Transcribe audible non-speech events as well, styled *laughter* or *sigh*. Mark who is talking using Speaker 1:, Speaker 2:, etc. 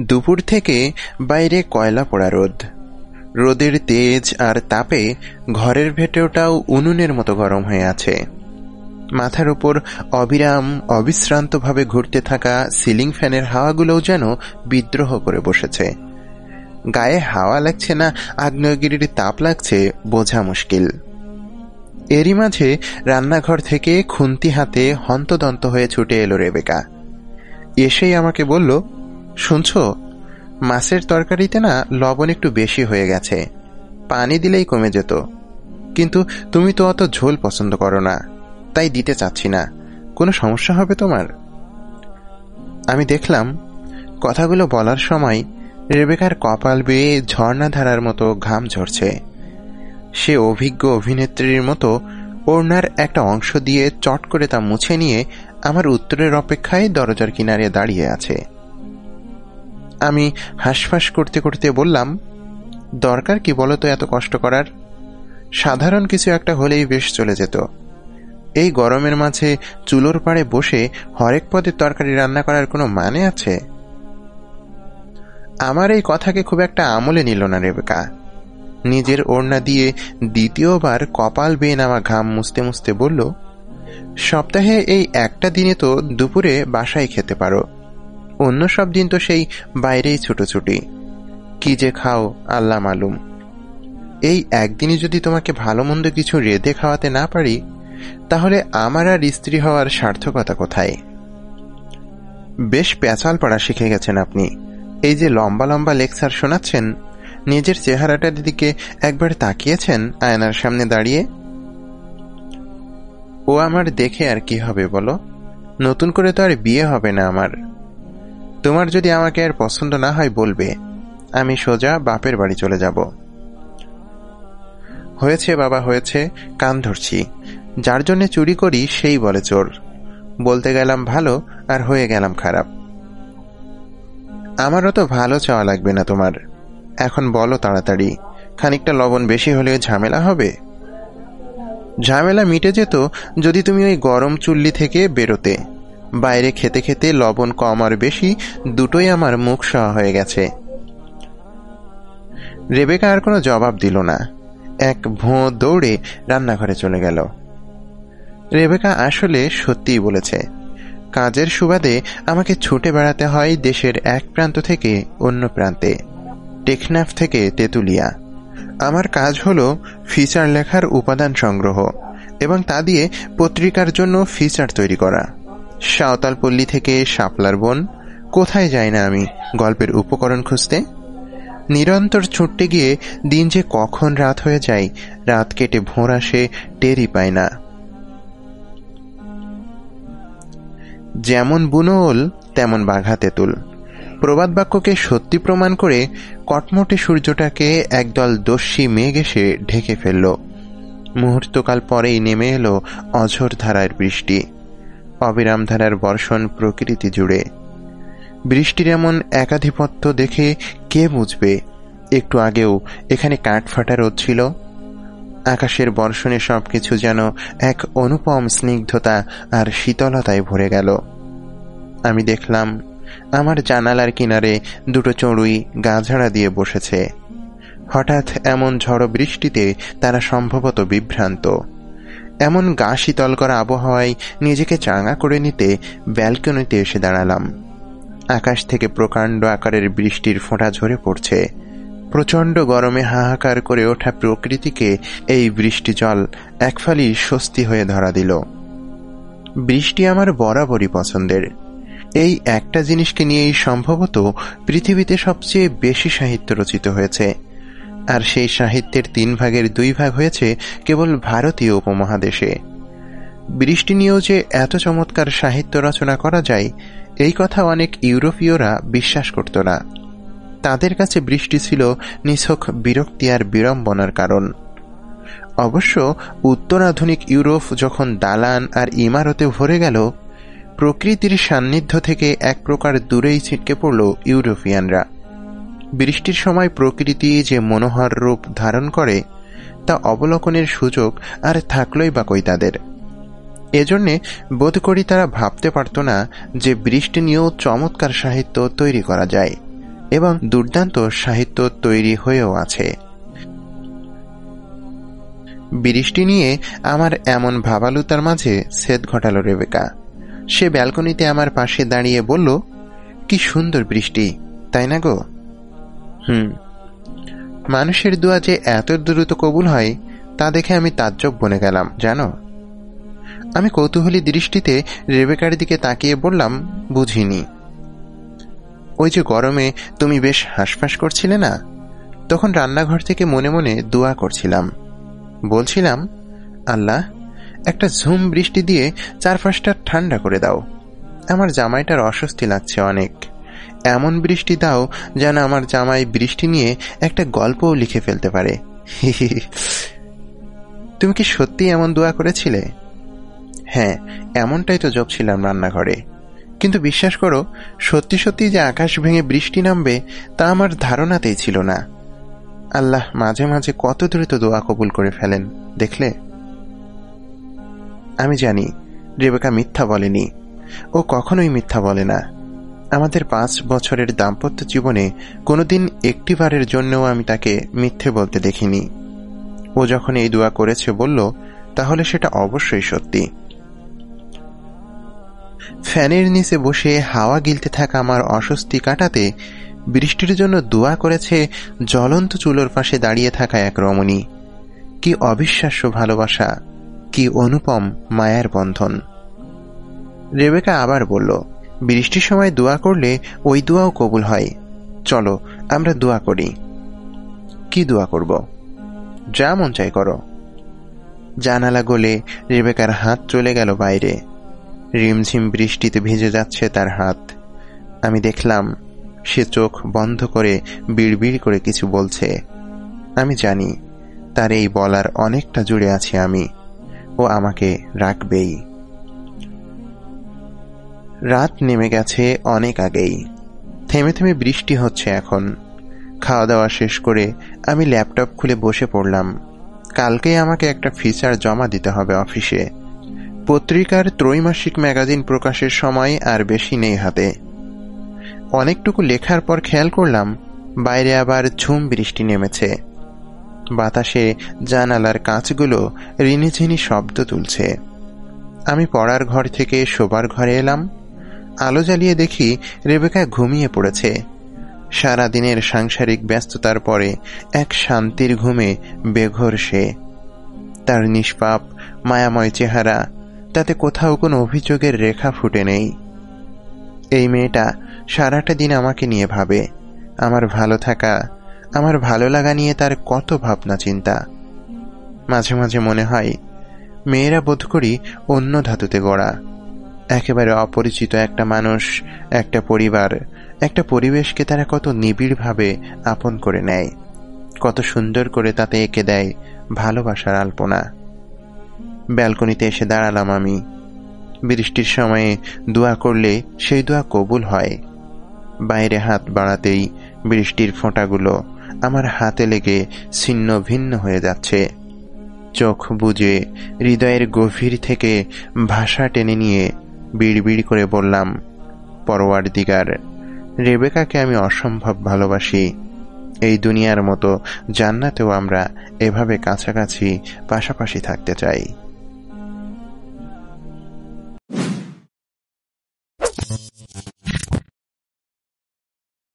Speaker 1: দুপুর থেকে বাইরে কয়লা পোড়া রোদ। রোদের তেজ আর তাপে ঘরের ভেতরটাও উনুনের মতো গরম হয়ে আছে। মাথার উপর অবিরাম, অবিশ্রান্তভাবে ঘুরতে থাকা সিলিং ফ্যানের হাওয়াগুলোও যেন বিদ্রোহ করে বসেছে। গায়ে হাওয়া লাগছে না, আগ্নেয়গিরির তাপ লাগছে বোঝা মুশকিল। এরই মাঝে রান্নাঘর থেকে খুন্তি হাতে হন্তদন্ত হয়ে ছুটে এলো রেবেকা। এসেই আমাকে বলল শুনছ? মাছের তরকারিতে না লবণ একটু বেশি হয়ে গেছে। পানি দিলেই কমে যেত। কিন্তু তুমি তো অত ঝোল পছন্দ করো না। তাই দিতে চাচ্ছি না। কোনো সমস্যা হবে তোমার? আমি দেখলাম, কথাগুলো বলার সময় রেবেকার কপাল বেয়ে ঝর্ণাধারার মতো ঘাম ঝরছে। সে অভিজ্ঞ অভিনেত্রীর মতো ওড়নার একটা অংশ দিয়ে চট করে তা মুছে নিয়ে আমার উত্তরের অপেক্ষায় দরজার কিনারে দাঁড়িয়ে আছে। আমি হাসফাস করতে করতে বললাম, দরকার কি বলতো এত কষ্ট করার? সাধারণ কিছু একটা হলেই বেশ চলে যেত। এই গরমের মাঝে চুলোর পাড়ে বসে হরেক পদের তরকারি রান্না করার কোনো মানে আছে? আমার এই কথাকে খুব একটা আমলে নিল না রেবেকা। নিজের ওড়না দিয়ে দ্বিতীয়বার কপাল বেয়ে নামা ঘাম মুছতে মুছতে বলল, সপ্তাহে এই একটা দিনে তো দুপুরে বাসায় খেতে পারো। অন্য সব দিন তো সেই বাইরেই ছুটোছুটি। কি যে খাও, আল্লাহ মালুম। এই একদিনই যদি তোমাকে ভালো মন্দ কিছু রেঁধে খাওয়াতে না পারি, তাহলে আমার আর স্ত্রী হওয়ার সার্থকতা কোথায়? বেশ পেঁচাল পড়া শিখে গেছেন আপনি। এই যে লম্বা লম্বা লেকচার শোনাচ্ছেন, নিজের চেহারাটার দিকে একবার তাকিয়েছেন আয়নার সামনে দাঁড়িয়ে? ও আমার দেখে আর কি হবে বলো? নতুন করে তো আর বিয়ে হবে না আমার। তোমার যদি আমাকে আর পছন্দ না হয় বলবে, আমি সোজা বাপের বাড়ি চলে যাব। হয়েছে বাবা, হয়েছে, কান ধরছি। যার জন্য চুরি করি, সেই বলে চোর। বলতে গেলাম ভালো, আর হয়ে গেলাম খারাপ। আমারও তো ভালো চাওয়া লাগবে না তোমার। এখন বলো তাড়াতাড়ি, খানিকটা লবণ বেশি হলেও ঝামেলা হবে? ঝামেলা মিটে যেত যদি তুমি ওই গরম চুল্লি থেকে বেরোতে। বাইরে খেতে খেতে লবণ কম আর বেশি দুটোই আমার মুখ সহ হয়ে গেছে। রেবেকা আর কোনো জবাব দিল না। এক ভোঁ দৌড়ে রান্নাঘরে চলে গেল। রেবেকা আসলে সত্যিই বলেছে, কাজের সুবাদে আমাকে ছুটে বেড়াতে হয় দেশের এক প্রান্ত থেকে অন্য প্রান্তে, টেকনাফ থেকে তেতুলিয়া। আমার কাজ হলো ফিচার লেখার উপাদান সংগ্রহ এবং তা দিয়ে পত্রিকার জন্য ফিচার তৈরি করা। সাঁওতালপল্লী থেকে শাপলার বন, কোথায় যাই না আমি গল্পের উপকরণ খুঁজতে? নিরন্তর ছুটতে গিয়ে দিন যে কখন রাত হয়ে যায়, রাত কেটে ভোর আসে, টেরই পায় না। যেমন বুনোল তেমন বাঘা তেঁতুল। প্রবাদ বাক্যকে সত্যি প্রমাণ করে কটমটে সূর্যটাকে একদল দস্যি মেঘ এসে ঢেকে ফেলল। মুহূর্তকাল পরেই নেমে এলো অঝোর ধারার বৃষ্টি। অবিরাম ধারার বর্ষণ প্রকৃতি জুড়ে। বৃষ্টির এমন একাধিপত্য দেখে কে বুঝবে? একটু আগেও এখানে কাঠ ফাটা রোদ ছিল। আকাশের বর্ষণে সবকিছু যেন এক অনুপম স্নিগ্ধতা আর শীতলতায় ভরে গেল। আমি দেখলাম, আমার জানালার কিনারে দুটো চড়ুই গাঝাড়া দিয়ে বসেছে। হঠাৎ এমন ঝড় বৃষ্টিতে তারা সম্ভবত বিভ্রান্ত। এমন গা শীতল করা আবহাওয়ায় নিজেকে চাঙা করে নিতে ব্যালকনিতে এসে দাঁড়ালাম। আকাশ থেকে প্রকাণ্ড আকারের বৃষ্টির ফোঁটা ঝরে পড়ছে। প্রচণ্ড গরমে হাহাকার করে ওঠা প্রকৃতিকে এই বৃষ্টি জল একফালি স্বস্তি হয়ে ধরা দিল। বৃষ্টি আমার বরাবরই পছন্দের। এই একটা জিনিসকে নিয়েই সম্ভবত পৃথিবীতে সবচেয়ে বেশি সাহিত্য রচিত হয়েছে। আর সেই সাহিত্যের তিন ভাগের দুই ভাগ হয়েছে কেবল ভারতীয় উপমহাদেশে। বৃষ্টি নিয়েও যে এত চমৎকার সাহিত্য রচনা করা যায়, এই কথা অনেক ইউরোপীয়রা বিশ্বাস করত না। তাদের কাছে বৃষ্টি ছিল নিছক বিরক্তি আর বিড়ম্বনার কারণ। অবশ্য উত্তরাধুনিক ইউরোপ যখন দালান আর ইমারতে ভরে গেল, প্রকৃতির সান্নিধ্য থেকে এক প্রকার দূরেই ছিটকে পড়ল ইউরোপিয়ানরা। বৃষ্টির সময় প্রকৃতি যে মনোহর রূপ ধারণ করে, তা অবলোকনের সুযোগ আর থাকলই বা কই তাদের। এজন্যে বোধ করি তারা ভাবতে পারত না যে বৃষ্টি নিয়েও চমৎকার সাহিত্য তৈরি করা যায় এবং দুর্দান্ত সাহিত্য তৈরি হয়েও আছে। বৃষ্টি নিয়ে আমার এমন ভাবালুতার মাঝে সেদ ঘটালো রেবেকা। সে ব্যালকনিতে আমার পাশে দাঁড়িয়ে বলল, কি সুন্দর বৃষ্টি, তাই না গো? হুম। মানুষের দোয়া যে এত দ্রুত কবুল হয়, তা দেখে আমি তাজ্জব বনে গেলাম, জানো? আমি কৌতূহলী দৃষ্টিতে রেবেকার দিকে তাকিয়ে বললাম, বুঝিনি। ওই যে গরমে তুমি বেশ হাঁসফাঁস করছিলে না? তখন রান্নাঘর থেকে মনে মনে দোয়া করছিলাম। বলছিলাম, আল্লাহ, একটা ঝুম বৃষ্টি দিয়ে চারপাশটা ঠান্ডা করে দাও। আমার জামাইটার অস্বস্তি লাগছে অনেক। এমন বৃষ্টি দাও যেন আমার জামাই বৃষ্টি নিয়ে একটা গল্পও লিখে ফেলতে পারে। *laughs* তুমি কি সত্যি এমন দোয়া করেছিলে? হ্যাঁ এমনটাই তো জপছিলাম রান্নাঘরে। কিন্তু বিশ্বাস করো, সত্যি সত্যি যে আকাশ ভেঙে বৃষ্টি নামবে তা আমার ধারণাতেই ছিল না। আল্লাহ মাঝে মাঝে কত দ্রুত দোয়া কবুল করে ফেলেন, দেখলে? আমি জানি, রেবেকা মিথ্যা বলেনি। ও কখনোই মিথ্যা বলে না। আমাদের পাঁচ বছরের দাম্পত্য জীবনে কোনোদিন একটিবারের জন্যও আমি তাকে মিথ্যে বলতে দেখিনি। ও যখন এই দোয়া করেছে, বলল, তাহলে সেটা অবশ্যই সত্যি। ফ্যানের নিচে বসে হাওয়া গিলতে থাকা আমার অস্বস্তি কাটাতে বৃষ্টির জন্য দোয়া করেছে জ্বলন্ত চুলোর পাশে দাঁড়িয়ে থাকা এক রমণী। কি অবিশ্বাস্য ভালোবাসা, কি অনুপম মায়ার বন্ধন। রেবেকা আবার বলল বৃষ্টির সময় দোয়া করলে ওই দোয়াও কবুল হয়। চলো, আমরা দোয়া করি। কি দোয়া করব? যা মন চাই করো। জানালা গলে রেবেকার হাত চলে গেল বাইরে। রিমঝিম বৃষ্টিতে ভিজে যাচ্ছে তার হাত। আমি দেখলাম, সে চোখ বন্ধ করে বিড়বিড় করে কিছু বলছে। আমি জানি, তার এই বলার অনেকটা জুড়ে আছি আমি। ও আমাকে রাখবেই। রাত নেমে গেছে অনেক আগেই। থেমে থেমে বৃষ্টি হচ্ছে এখন। খাওয়া দাওয়া শেষ করে আমি ল্যাপটপ খুলে বসে পড়লাম। কালকেই আমাকে একটা ফিচার জমা দিতে হবে অফিসে। পত্রিকার ত্রৈমাসিক ম্যাগাজিন প্রকাশের সময় আর বেশি নেই হাতে। অনেকটুকু লেখার পর খেয়াল করলাম, বাইরে আবার ঝুম বৃষ্টি নেমেছে। বাতাসে জানালার কাঁচগুলো রিনিঝিনি শব্দ তুলছে। আমি পড়ার ঘর থেকে শোবার ঘরে এলাম। আলো জ্বালিয়ে দেখি রেবেকা ঘুমিয়ে পড়েছে। সারাদিনের সাংসারিক ব্যস্ততার পরে এক শান্তির ঘুমে বেঘর সে। তার নিষ্পাপ, মায়াময় চেহারা, তাতে কোথাও কোনো অভিযোগের রেখা ফুটে নেই। এই মেয়েটা সারাটা দিন আমাকে নিয়ে ভাবে। আমার ভালো থাকা, আমার ভালো লাগা নিয়ে তার কত ভাবনা চিন্তা। মাঝে মাঝে মনে হয়, মেয়েরা বোধ করি অন্য ধাতুতে গড়া। একেবারে অপরিচিত একটা মানুষ, একটা পরিবার, একটা পরিবেশকে তারা কত নিবিড়ভাবে আপন করে নেয়। কত সুন্দর করে তাতে এঁকে দেয় ভালোবাসার আলপনা। ব্যালকনিতে এসে দাঁড়ালাম আমি। বৃষ্টির সময়ে দোয়া করলে সেই দোয়া কবুল হয়। বাইরে হাত বাড়াতেই বৃষ্টির ফোঁটাগুলো আমার হাতে লেগে ছিন্ন ভিন্ন হয়ে যাচ্ছে। চোখ বুঝে হৃদয়ের গভীর থেকে ভাষা টেনে নিয়ে বিড়বিড় করে বললাম পরোয়ার দিগার রেবেকাকে আমি অসম্ভব ভালোবাসি। এই দুনিয়ার মতো জান্নাতেও আমরা এভাবে কাছাকাছি পাশাপাশি থাকতে চাই।